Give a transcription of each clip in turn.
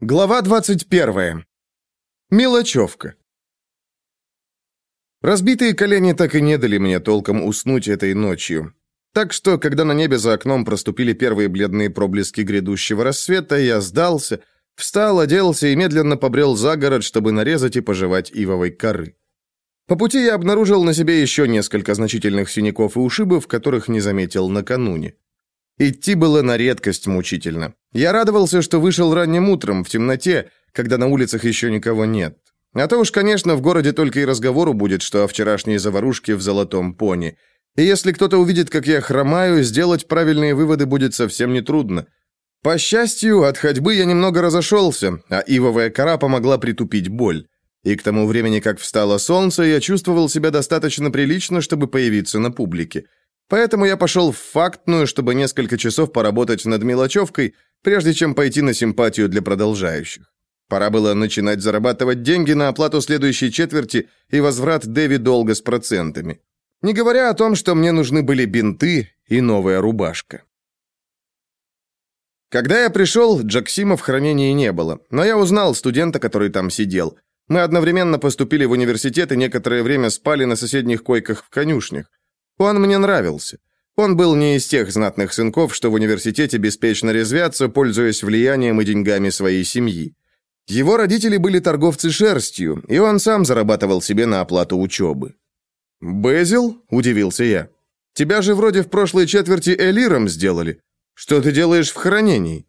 Глава 21. Мелочевка. Разбитые колени так и не дали мне толком уснуть этой ночью. Так что, когда на небе за окном проступили первые бледные проблески грядущего рассвета, я сдался, встал, оделся и медленно побрел за город, чтобы нарезать и пожевать ивовой коры. По пути я обнаружил на себе еще несколько значительных синяков и ушибов, которых не заметил накануне. Идти было на редкость мучительно. Я радовался, что вышел ранним утром, в темноте, когда на улицах еще никого нет. А то уж, конечно, в городе только и разговору будет, что о вчерашней заварушке в Золотом Пони. И если кто-то увидит, как я хромаю, сделать правильные выводы будет совсем нетрудно. По счастью, от ходьбы я немного разошелся, а ивовая кора помогла притупить боль. И к тому времени, как встало солнце, я чувствовал себя достаточно прилично, чтобы появиться на публике. Поэтому я пошел в фактную, чтобы несколько часов поработать над мелочевкой, прежде чем пойти на симпатию для продолжающих. Пора было начинать зарабатывать деньги на оплату следующей четверти и возврат Дэви долга с процентами. Не говоря о том, что мне нужны были бинты и новая рубашка. Когда я пришел, Джаксима в хранении не было, но я узнал студента, который там сидел. Мы одновременно поступили в университет и некоторое время спали на соседних койках в конюшнях. Он мне нравился. Он был не из тех знатных сынков, что в университете беспечно резвятся, пользуясь влиянием и деньгами своей семьи. Его родители были торговцы шерстью, и он сам зарабатывал себе на оплату учебы. «Безил?» – удивился я. «Тебя же вроде в прошлой четверти элиром сделали. Что ты делаешь в хранении?»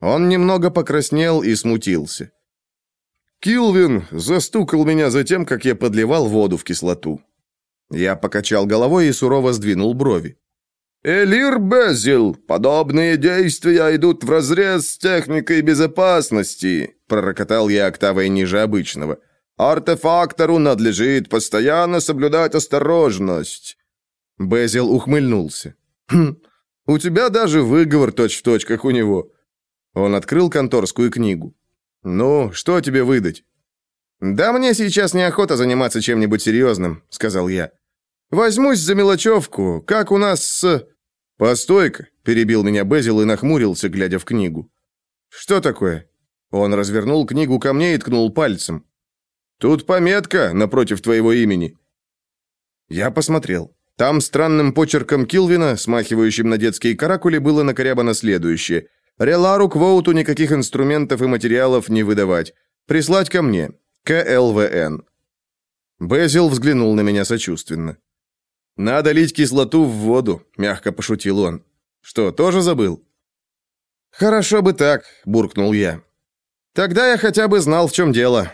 Он немного покраснел и смутился. «Килвин застукал меня за тем, как я подливал воду в кислоту. Я покачал головой и сурово сдвинул брови. «Элир Безил, подобные действия идут вразрез с техникой безопасности», пророкотал я октавой ниже обычного. «Артефактору надлежит постоянно соблюдать осторожность». Безил ухмыльнулся. «Хм, у тебя даже выговор точь-в-точь, точь, как у него». Он открыл конторскую книгу. «Ну, что тебе выдать?» «Да мне сейчас неохота заниматься чем-нибудь серьезным», — сказал я. Возьмусь за мелочевку, как у нас с...» «Постой-ка», — перебил меня Безил и нахмурился, глядя в книгу. «Что такое?» Он развернул книгу ко мне и ткнул пальцем. «Тут пометка напротив твоего имени». Я посмотрел. Там странным почерком Килвина, смахивающим на детские каракули, было накорябано следующее. «Релару Квоуту никаких инструментов и материалов не выдавать. Прислать ко мне. КЛВН». Безил взглянул на меня сочувственно. «Надо лить кислоту в воду», — мягко пошутил он. «Что, тоже забыл?» «Хорошо бы так», — буркнул я. «Тогда я хотя бы знал, в чем дело».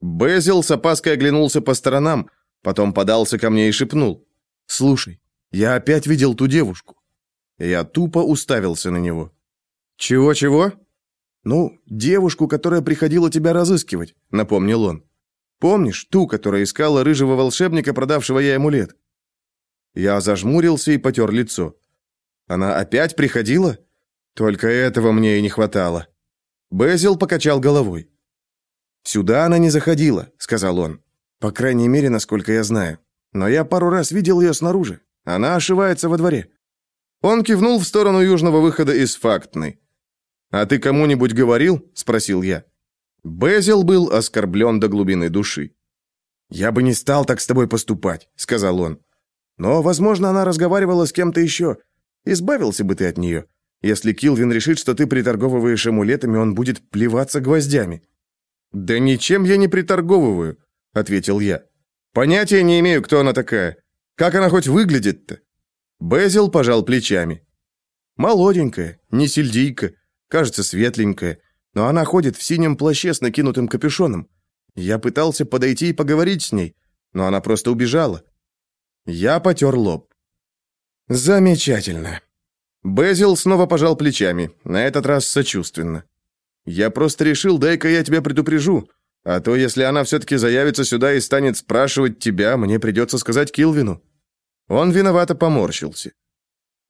Безил с опаской оглянулся по сторонам, потом подался ко мне и шепнул. «Слушай, я опять видел ту девушку». Я тупо уставился на него. «Чего-чего?» «Ну, девушку, которая приходила тебя разыскивать», — напомнил он. «Помнишь ту, которая искала рыжего волшебника, продавшего ей амулет?» Я зажмурился и потер лицо. Она опять приходила? Только этого мне и не хватало. Безил покачал головой. «Сюда она не заходила», — сказал он. «По крайней мере, насколько я знаю. Но я пару раз видел ее снаружи. Она ошивается во дворе». Он кивнул в сторону южного выхода из фактной. «А ты кому-нибудь говорил?» — спросил я. Безил был оскорблен до глубины души. «Я бы не стал так с тобой поступать», — сказал он. Но, возможно, она разговаривала с кем-то еще. Избавился бы ты от нее. Если Килвин решит, что ты приторговываешь амулетами, он будет плеваться гвоздями». «Да ничем я не приторговываю», — ответил я. «Понятия не имею, кто она такая. Как она хоть выглядит-то?» Безил пожал плечами. «Молоденькая, не сельдийка, кажется, светленькая, но она ходит в синем плаще с накинутым капюшоном. Я пытался подойти и поговорить с ней, но она просто убежала. Я потер лоб. Замечательно. Безил снова пожал плечами, на этот раз сочувственно. Я просто решил, дай-ка я тебя предупрежу, а то если она все-таки заявится сюда и станет спрашивать тебя, мне придется сказать Килвину. Он виновато поморщился.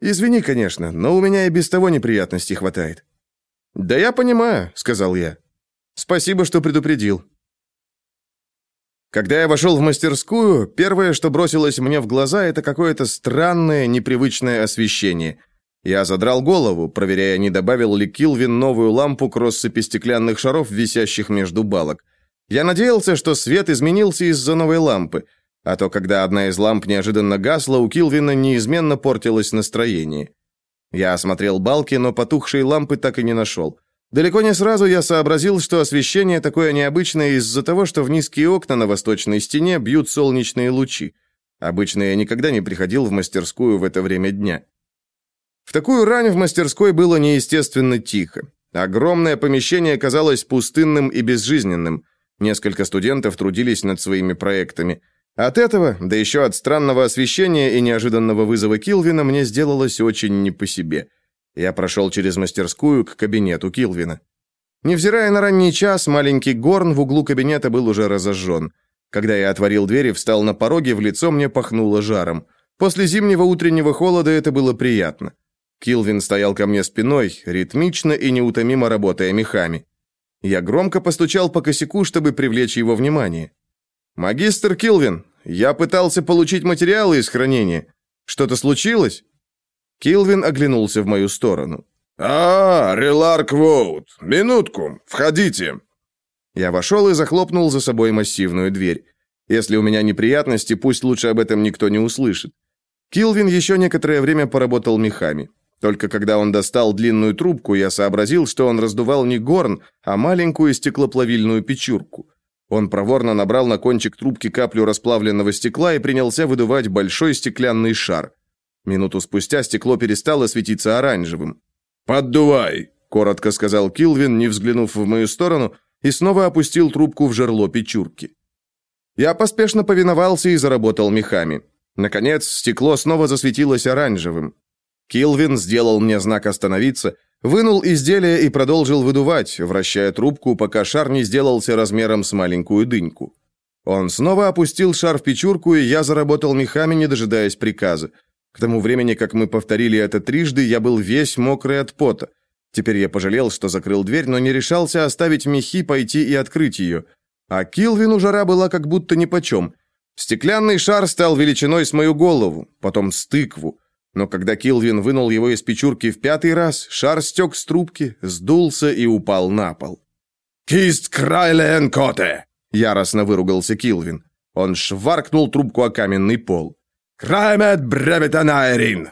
Извини, конечно, но у меня и без того неприятностей хватает. Да я понимаю, сказал я. Спасибо, что предупредил. Когда я вошел в мастерскую, первое, что бросилось мне в глаза, это какое-то странное, непривычное освещение. Я задрал голову, проверяя, не добавил ли Килвин новую лампу к россыпи стеклянных шаров, висящих между балок. Я надеялся, что свет изменился из-за новой лампы, а то, когда одна из ламп неожиданно гасла, у Килвина неизменно портилось настроение. Я осмотрел балки, но потухшей лампы так и не нашел. Далеко не сразу я сообразил, что освещение такое необычное из-за того, что в низкие окна на восточной стене бьют солнечные лучи. Обычно я никогда не приходил в мастерскую в это время дня. В такую рань в мастерской было неестественно тихо. Огромное помещение казалось пустынным и безжизненным. Несколько студентов трудились над своими проектами. От этого, да еще от странного освещения и неожиданного вызова Килвина, мне сделалось очень не по себе. Я прошел через мастерскую к кабинету Килвина. Невзирая на ранний час, маленький горн в углу кабинета был уже разожжен. Когда я отворил дверь и встал на пороге, в лицо мне пахнуло жаром. После зимнего утреннего холода это было приятно. Килвин стоял ко мне спиной, ритмично и неутомимо работая мехами. Я громко постучал по косяку, чтобы привлечь его внимание. «Магистр Килвин, я пытался получить материалы из хранения. Что-то случилось?» Килвин оглянулся в мою сторону. «А, Реларк Воут, минутку, входите». Я вошел и захлопнул за собой массивную дверь. Если у меня неприятности, пусть лучше об этом никто не услышит. Килвин еще некоторое время поработал мехами. Только когда он достал длинную трубку, я сообразил, что он раздувал не горн, а маленькую стеклоплавильную печурку. Он проворно набрал на кончик трубки каплю расплавленного стекла и принялся выдувать большой стеклянный шар. Минуту спустя стекло перестало светиться оранжевым. «Поддувай!» – коротко сказал Килвин, не взглянув в мою сторону, и снова опустил трубку в жерло печурки. Я поспешно повиновался и заработал мехами. Наконец, стекло снова засветилось оранжевым. Килвин сделал мне знак остановиться, вынул изделие и продолжил выдувать, вращая трубку, пока шар не сделался размером с маленькую дыньку. Он снова опустил шар в печурку, и я заработал мехами, не дожидаясь приказа. К тому времени, как мы повторили это трижды, я был весь мокрый от пота. Теперь я пожалел, что закрыл дверь, но не решался оставить мехи пойти и открыть ее. А Килвину жара была как будто нипочем. Стеклянный шар стал величиной с мою голову, потом с тыкву. Но когда Килвин вынул его из печурки в пятый раз, шар стек с трубки, сдулся и упал на пол. «Кист крайлен коте!» — яростно выругался Килвин. Он шваркнул трубку о каменный пол. «Краймет бребетанайрин!»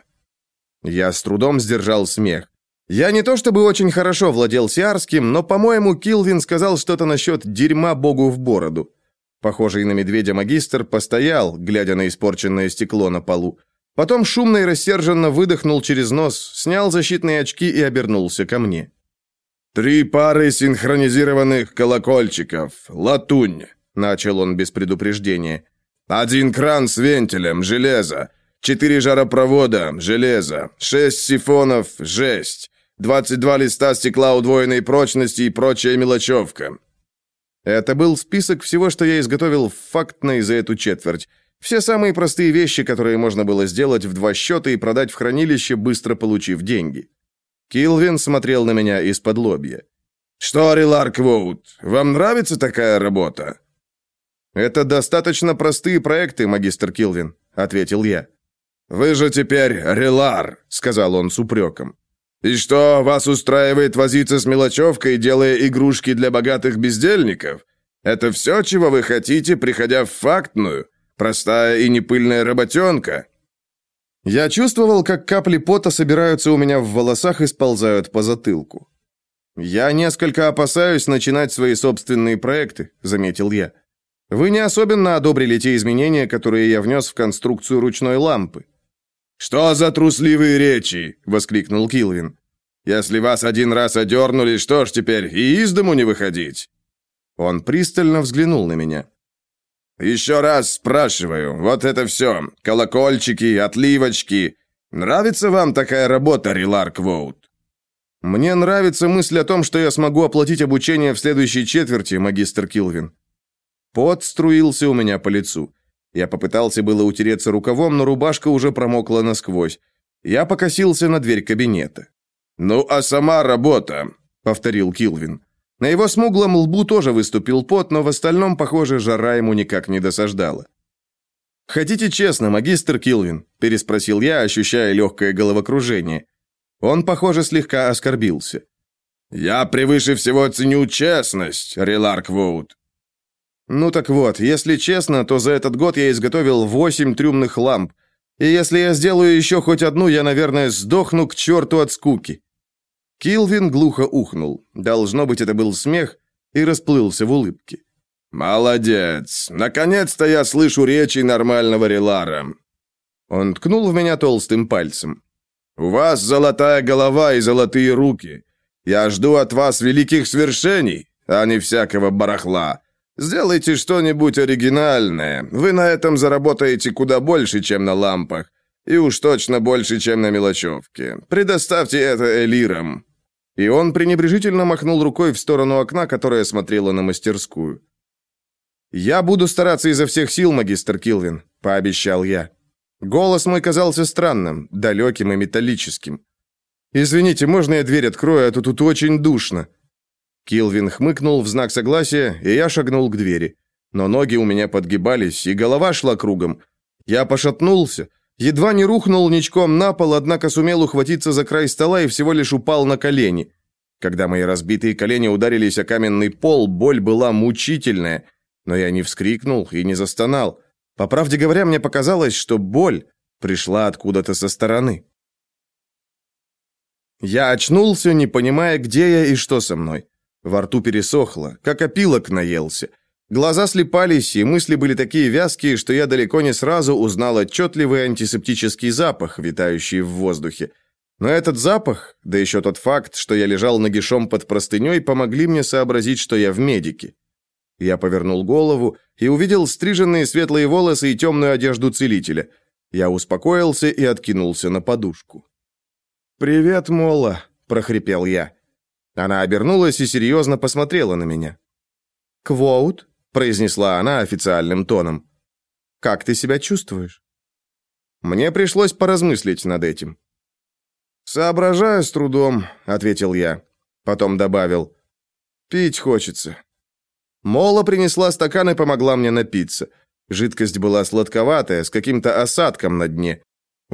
Я с трудом сдержал смех. Я не то чтобы очень хорошо владел сиарским, но, по-моему, Килвин сказал что-то насчет «дерьма богу в бороду». Похожий на медведя магистр постоял, глядя на испорченное стекло на полу. Потом шумно и рассерженно выдохнул через нос, снял защитные очки и обернулся ко мне. «Три пары синхронизированных колокольчиков. Латунь», — начал он без предупреждения. «Один кран с вентилем, железо. Четыре жаропровода, железо. Шесть сифонов, жесть. Двадцать два листа стекла удвоенной прочности и прочая мелочевка». Это был список всего, что я изготовил фактно за эту четверть. Все самые простые вещи, которые можно было сделать в два счета и продать в хранилище, быстро получив деньги. Килвин смотрел на меня из-под лобья. «Что, Реларк Воут, вам нравится такая работа?» «Это достаточно простые проекты, магистр Килвин», — ответил я. «Вы же теперь Релар», — сказал он с упреком. «И что, вас устраивает возиться с мелочевкой, делая игрушки для богатых бездельников? Это все, чего вы хотите, приходя в фактную? Простая и непыльная работенка?» Я чувствовал, как капли пота собираются у меня в волосах и сползают по затылку. «Я несколько опасаюсь начинать свои собственные проекты», — заметил я. «Вы не особенно одобрили те изменения, которые я внес в конструкцию ручной лампы». «Что за трусливые речи?» — воскликнул Килвин. «Если вас один раз одернули, что ж теперь, и из дому не выходить?» Он пристально взглянул на меня. «Еще раз спрашиваю, вот это все, колокольчики, отливочки. Нравится вам такая работа, Рилар Квоут?» «Мне нравится мысль о том, что я смогу оплатить обучение в следующей четверти, магистр Килвин». Пот струился у меня по лицу. Я попытался было утереться рукавом, но рубашка уже промокла насквозь. Я покосился на дверь кабинета. «Ну, а сама работа?» — повторил Килвин. На его смуглом лбу тоже выступил пот, но в остальном, похоже, жара ему никак не досаждала. «Хотите честно, магистр Килвин?» – переспросил я, ощущая легкое головокружение. Он, похоже, слегка оскорбился. «Я превыше всего ценю честность, Реларк Воут». «Ну так вот, если честно, то за этот год я изготовил восемь трюмных ламп, и если я сделаю еще хоть одну, я, наверное, сдохну к черту от скуки». Килвин глухо ухнул. Должно быть, это был смех, и расплылся в улыбке. «Молодец! Наконец-то я слышу речи нормального Релара!» Он ткнул в меня толстым пальцем. «У вас золотая голова и золотые руки. Я жду от вас великих свершений, а не всякого барахла. Сделайте что-нибудь оригинальное. Вы на этом заработаете куда больше, чем на лампах. И уж точно больше, чем на мелочевке. Предоставьте это элирам». И он пренебрежительно махнул рукой в сторону окна, которое смотрело на мастерскую. «Я буду стараться изо всех сил, магистр Килвин», — пообещал я. Голос мой казался странным, далеким и металлическим. «Извините, можно я дверь открою, а то тут очень душно». Килвин хмыкнул в знак согласия, и я шагнул к двери. Но ноги у меня подгибались, и голова шла кругом. Я пошатнулся, едва не рухнул ничком на пол, однако сумел ухватиться за край стола и всего лишь упал на колени. Когда мои разбитые колени ударились о каменный пол, боль была мучительная, но я не вскрикнул и не застонал. По правде говоря, мне показалось, что боль пришла откуда-то со стороны. Я очнулся, не понимая, где я и что со мной. Во рту пересохло, как опилок наелся. Глаза слепались, и мысли были такие вязкие, что я далеко не сразу узнал отчетливый антисептический запах, витающий в воздухе. Но этот запах, да еще тот факт, что я лежал нагишом под простыней, помогли мне сообразить, что я в медике. Я повернул голову и увидел стриженные светлые волосы и темную одежду целителя. Я успокоился и откинулся на подушку. «Привет, Мола», — прохрипел я. Она обернулась и серьезно посмотрела на меня. «Квоут», — произнесла она официальным тоном. «Как ты себя чувствуешь?» Мне пришлось поразмыслить над этим. «Соображаю с трудом», — ответил я. Потом добавил. «Пить хочется». Мола принесла стакан и помогла мне напиться. Жидкость была сладковатая, с каким-то осадком на дне.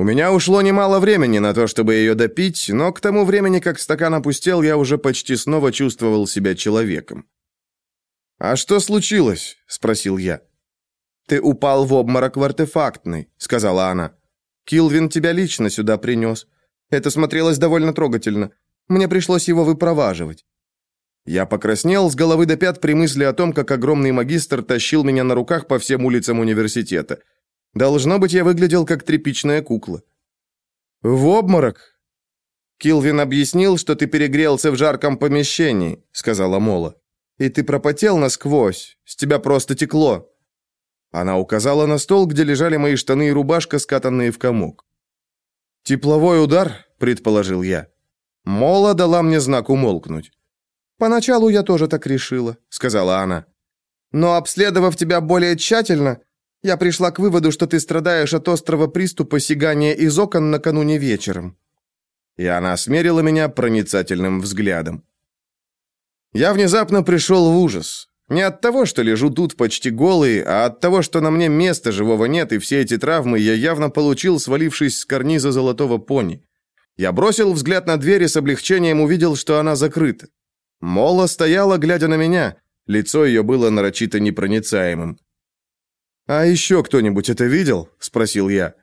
У меня ушло немало времени на то, чтобы ее допить, но к тому времени, как стакан опустел, я уже почти снова чувствовал себя человеком. «А что случилось?» — спросил я. «Ты упал в обморок в артефактный», — сказала она. «Килвин тебя лично сюда принес. Это смотрелось довольно трогательно. Мне пришлось его выпроваживать. Я покраснел с головы до пят при мысли о том, как огромный магистр тащил меня на руках по всем улицам университета. Должно быть, я выглядел как тряпичная кукла. «В обморок?» «Килвин объяснил, что ты перегрелся в жарком помещении», — сказала Мола. «И ты пропотел насквозь. С тебя просто текло». Она указала на стол, где лежали мои штаны и рубашка, скатанные в комок. «Тепловой удар?» — предположил я. Мола дала мне знак умолкнуть. «Поначалу я тоже так решила», — сказала она. «Но обследовав тебя более тщательно, я пришла к выводу, что ты страдаешь от острого приступа сигания из окон накануне вечером». И она смерила меня проницательным взглядом. Я внезапно пришел в ужас. Не от того, что лежу тут почти голый, а от того, что на мне места живого нет, и все эти травмы я явно получил, свалившись с карниза золотого пони. Я бросил взгляд на дверь и с облегчением увидел, что она закрыта. Мола стояла, глядя на меня. Лицо ее было нарочито непроницаемым. «А еще кто-нибудь это видел?» – спросил я.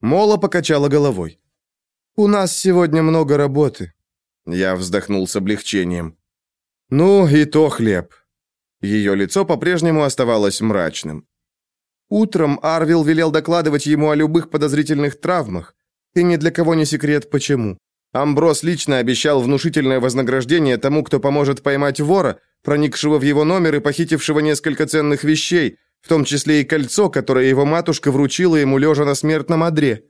Мола покачала головой. «У нас сегодня много работы». Я вздохнул с облегчением. «Ну, и то хлеб». Ее лицо по-прежнему оставалось мрачным. Утром Арвил велел докладывать ему о любых подозрительных травмах. И ни для кого не секрет, почему. Амброс лично обещал внушительное вознаграждение тому, кто поможет поймать вора, проникшего в его номер и похитившего несколько ценных вещей, в том числе и кольцо, которое его матушка вручила ему лежа на смертном одре.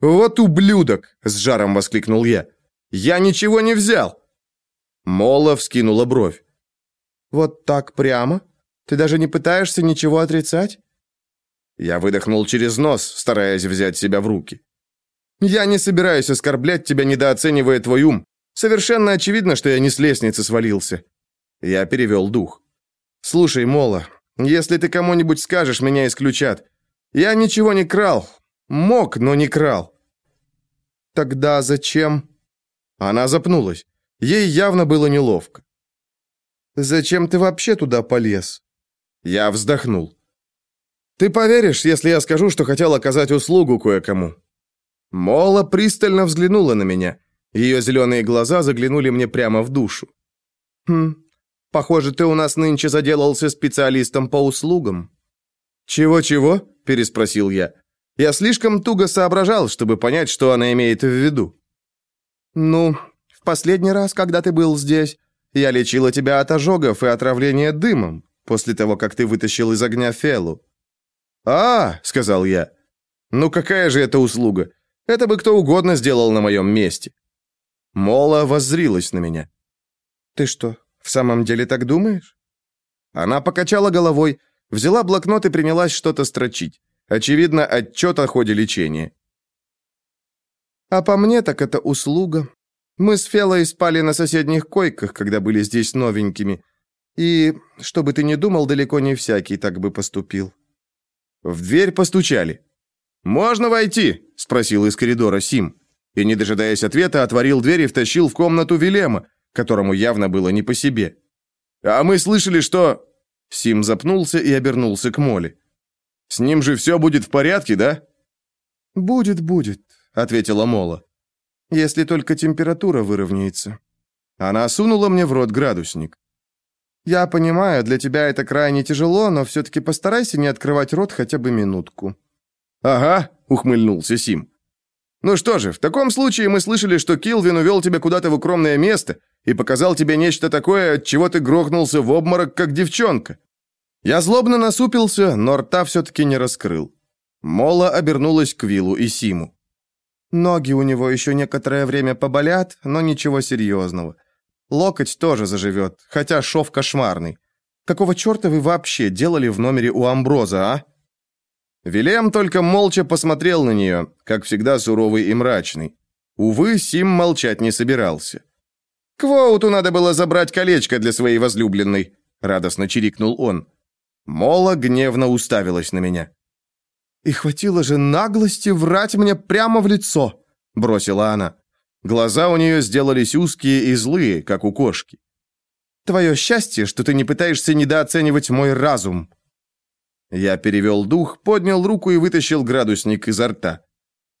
«Вот ублюдок!» – с жаром воскликнул я. «Я ничего не взял!» Мола вскинула бровь. «Вот так прямо? Ты даже не пытаешься ничего отрицать?» Я выдохнул через нос, стараясь взять себя в руки. Я не собираюсь оскорблять тебя, недооценивая твой ум. Совершенно очевидно, что я не с лестницы свалился. Я перевел дух. Слушай, Мола, если ты кому-нибудь скажешь, меня исключат. Я ничего не крал. Мог, но не крал. Тогда зачем? Она запнулась. Ей явно было неловко. «Зачем ты вообще туда полез?» Я вздохнул. «Ты поверишь, если я скажу, что хотел оказать услугу кое-кому?» Мола пристально взглянула на меня. Ее зеленые глаза заглянули мне прямо в душу. «Хм, похоже, ты у нас нынче заделался специалистом по услугам». «Чего-чего?» – переспросил я. Я слишком туго соображал, чтобы понять, что она имеет в виду. «Ну, в последний раз, когда ты был здесь, я лечила тебя от ожогов и отравления дымом, после того, как ты вытащил из огня Фелу». «А, — сказал я, — ну какая же это услуга? Это бы кто угодно сделал на моем месте». Мола воззрилась на меня. «Ты что, в самом деле так думаешь?» Она покачала головой, взяла блокнот и принялась что-то строчить. Очевидно, отчет о ходе лечения. «А по мне так это услуга. Мы с Фелой спали на соседних койках, когда были здесь новенькими. И, чтобы ты не думал, далеко не всякий так бы поступил». В дверь постучали. «Можно войти?» – спросил из коридора Сим. И, не дожидаясь ответа, отворил дверь и втащил в комнату Вилема, которому явно было не по себе. «А мы слышали, что...» Сим запнулся и обернулся к Моле. «С ним же все будет в порядке, да?» «Будет, будет», — ответила Мола. «Если только температура выровняется». Она сунула мне в рот градусник. «Я понимаю, для тебя это крайне тяжело, но все-таки постарайся не открывать рот хотя бы минутку». «Ага», — ухмыльнулся Сим. «Ну что же, в таком случае мы слышали, что Килвин увел тебя куда-то в укромное место и показал тебе нечто такое, от чего ты грохнулся в обморок, как девчонка. Я злобно насупился, но рта все-таки не раскрыл. Мола обернулась к Виллу и Симу. Ноги у него еще некоторое время поболят, но ничего серьезного. Локоть тоже заживет, хотя шов кошмарный. Какого черта вы вообще делали в номере у Амброза, а? Вилем только молча посмотрел на нее, как всегда суровый и мрачный. Увы, Сим молчать не собирался. «Квоуту надо было забрать колечко для своей возлюбленной», — радостно чирикнул он. Мола гневно уставилась на меня. «И хватило же наглости врать мне прямо в лицо!» — бросила она. Глаза у нее сделались узкие и злые, как у кошки. «Твое счастье, что ты не пытаешься недооценивать мой разум!» Я перевел дух, поднял руку и вытащил градусник изо рта.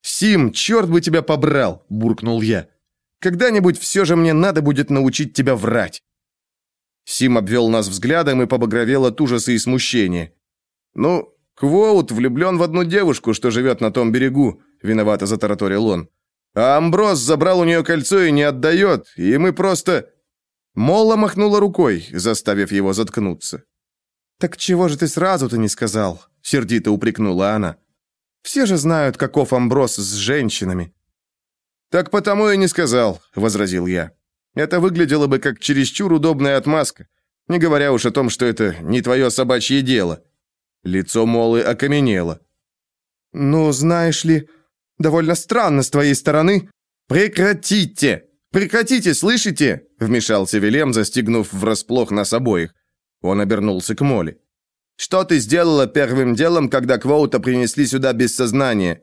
«Сим, черт бы тебя побрал!» — буркнул я. «Когда-нибудь все же мне надо будет научить тебя врать!» Сим обвел нас взглядом и побагровел от ужаса и смущения. «Ну, Квоут влюблен в одну девушку, что живет на том берегу», — виновато затараторил он. «А Амброс забрал у нее кольцо и не отдает, и мы просто...» Молла махнула рукой, заставив его заткнуться. «Так чего же ты сразу-то не сказал?» — сердито упрекнула она. «Все же знают, каков Амброс с женщинами». «Так потому и не сказал», — возразил я. Это выглядело бы как чересчур удобная отмазка, не говоря уж о том, что это не твое собачье дело. Лицо Молы окаменело. «Ну, знаешь ли, довольно странно с твоей стороны». «Прекратите! Прекратите, слышите?» Вмешался Велем, застигнув врасплох нас обоих. Он обернулся к Моле. «Что ты сделала первым делом, когда Квоута принесли сюда без сознания?»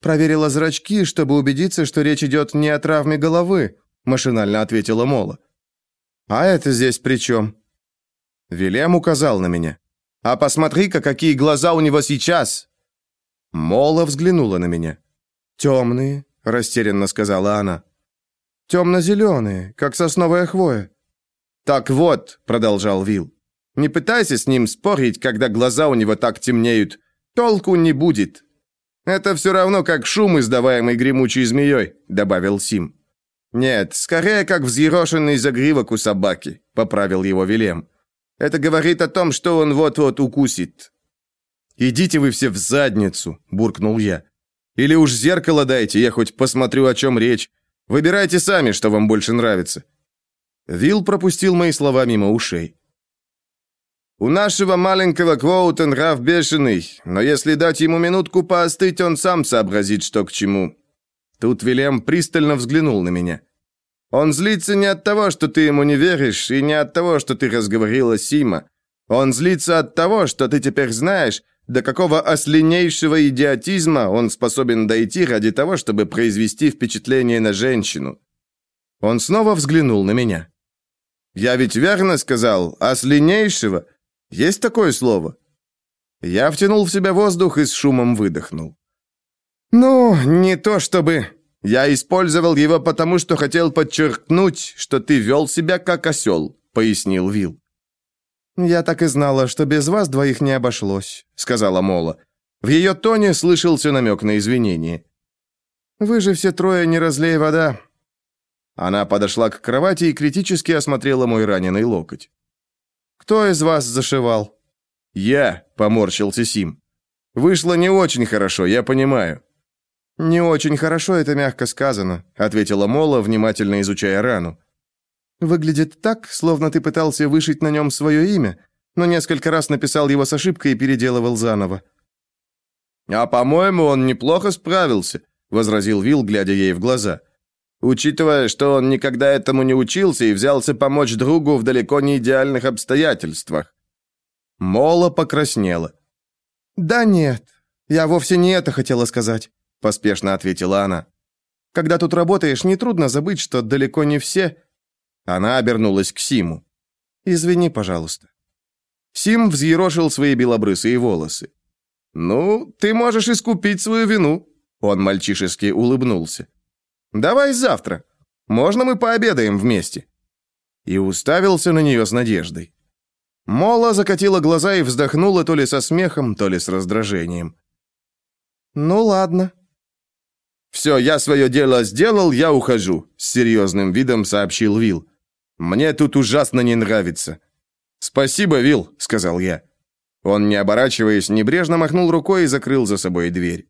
Проверила зрачки, чтобы убедиться, что речь идет не о травме головы, машинально ответила Мола. А это здесь при чем?» Вилем указал на меня. «А посмотри-ка, какие глаза у него сейчас!» Мола взглянула на меня. «Темные», — растерянно сказала она. «Темно-зеленые, как сосновая хвоя». «Так вот», — продолжал Вил, — «не пытайся с ним спорить, когда глаза у него так темнеют. Толку не будет». «Это все равно, как шум, издаваемый гремучей змеей», — добавил Сим. «Нет, скорее как взъерошенный загривок у собаки», — поправил его Вилем. «Это говорит о том, что он вот-вот укусит». «Идите вы все в задницу», — буркнул я. «Или уж зеркало дайте, я хоть посмотрю, о чем речь. Выбирайте сами, что вам больше нравится». Вил пропустил мои слова мимо ушей. «У нашего маленького Квоута нрав бешеный, но если дать ему минутку поостыть, он сам сообразит, что к чему. Тут Вильям пристально взглянул на меня. Он злится не от того, что ты ему не веришь, и не от того, что ты разговорила Сима. Он злится от того, что ты теперь знаешь, до какого ослинейшего идиотизма он способен дойти ради того, чтобы произвести впечатление на женщину. Он снова взглянул на меня. «Я ведь верно сказал, а слиннейшего? Есть такое слово?» Я втянул в себя воздух и с шумом выдохнул. «Ну, не то чтобы...» «Я использовал его потому, что хотел подчеркнуть, что ты вел себя как осел», — пояснил Вил. «Я так и знала, что без вас двоих не обошлось», — сказала Мола. В ее тоне слышался намек на извинение. «Вы же все трое не разлей вода». Она подошла к кровати и критически осмотрела мой раненый локоть. «Кто из вас зашивал?» «Я», — поморщился Сим. «Вышло не очень хорошо, я понимаю». «Не очень хорошо, это мягко сказано», — ответила Мола, внимательно изучая рану. «Выглядит так, словно ты пытался вышить на нем свое имя, но несколько раз написал его с ошибкой и переделывал заново». «А, по-моему, он неплохо справился», — возразил Вил, глядя ей в глаза. «Учитывая, что он никогда этому не учился и взялся помочь другу в далеко не идеальных обстоятельствах». Мола покраснела. «Да нет, я вовсе не это хотела сказать поспешно ответила она. Когда тут работаешь, нетрудно забыть, что далеко не все. Она обернулась к Симу. Извини, пожалуйста. Сим взъерошил свои белобрысые волосы. Ну, ты можешь искупить свою вину, он мальчишески улыбнулся. Давай завтра. Можно мы пообедаем вместе? И уставился на нее с надеждой. Мола закатила глаза и вздохнула то ли со смехом, то ли с раздражением. «Ну ладно», «Все, я свое дело сделал, я ухожу», — с серьезным видом сообщил Вил. «Мне тут ужасно не нравится». «Спасибо, Вил», — сказал я. Он, не оборачиваясь, небрежно махнул рукой и закрыл за собой дверь.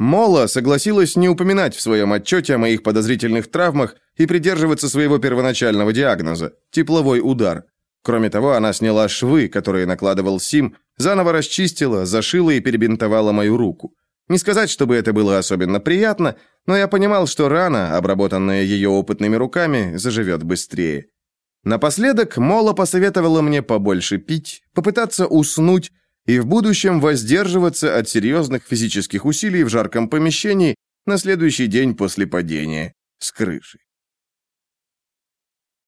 Мола согласилась не упоминать в своем отчете о моих подозрительных травмах и придерживаться своего первоначального диагноза – тепловой удар. Кроме того, она сняла швы, которые накладывал Сим, заново расчистила, зашила и перебинтовала мою руку. Не сказать, чтобы это было особенно приятно, но я понимал, что рана, обработанная ее опытными руками, заживет быстрее. Напоследок Мола посоветовала мне побольше пить, попытаться уснуть и в будущем воздерживаться от серьезных физических усилий в жарком помещении на следующий день после падения с крыши.